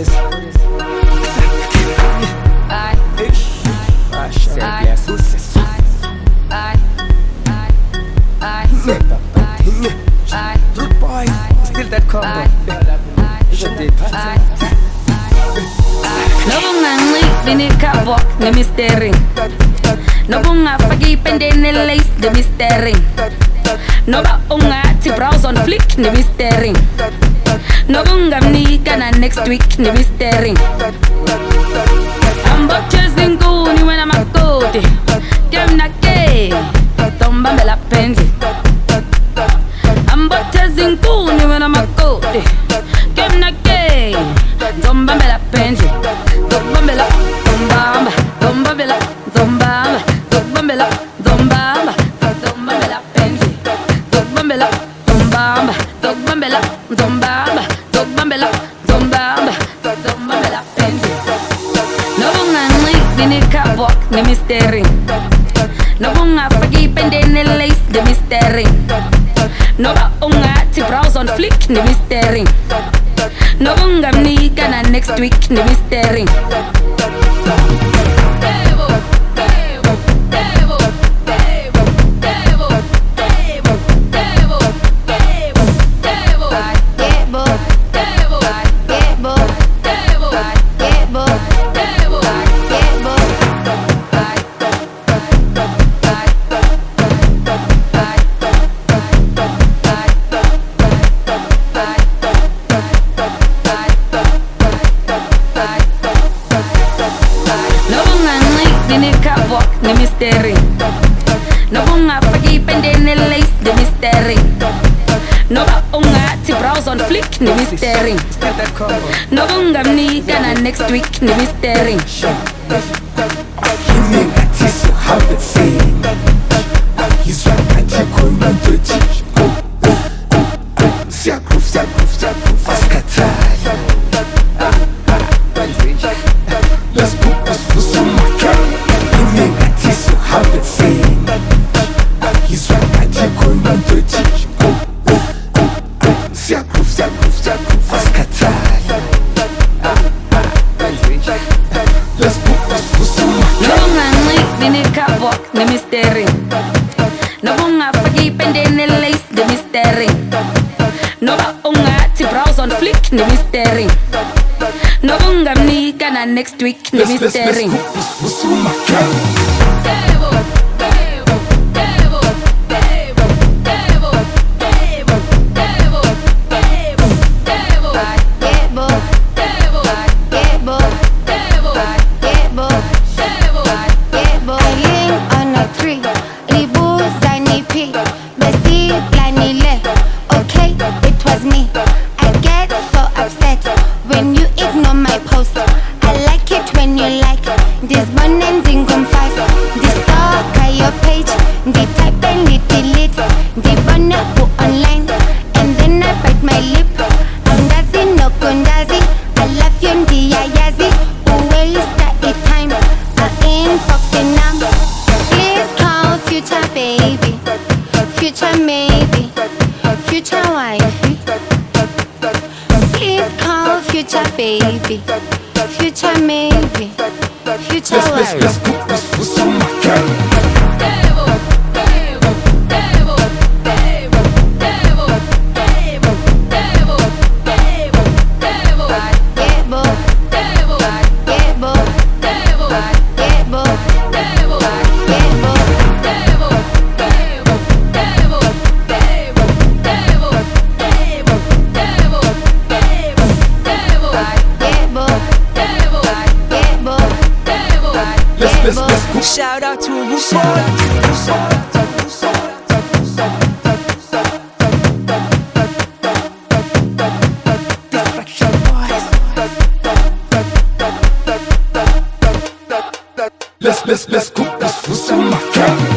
honest. I, I, I, I, still that combo. Nokunganxi ndinikhabok nemistering nobungafakipende week and next week ni be staring ambocheza nguni wena makoti kemnake tombambela pendle. walk, the mystery. Nobunga pagipende ne lace, the mystery. Noba unga ti brows on flick, the mystery. me gonna next week, the mystery. the mystery. Nobo nga pag-ipende lace. the mystery. Noba unga ti browse on flick The mystery. Nobo nga mnika na next week The mystery. noba ungathi browse on flick nemistering noba ungamnika na next week nemistering future maybe. future life. Shout out to RuPaul. let's let's let's cook this food so my cat.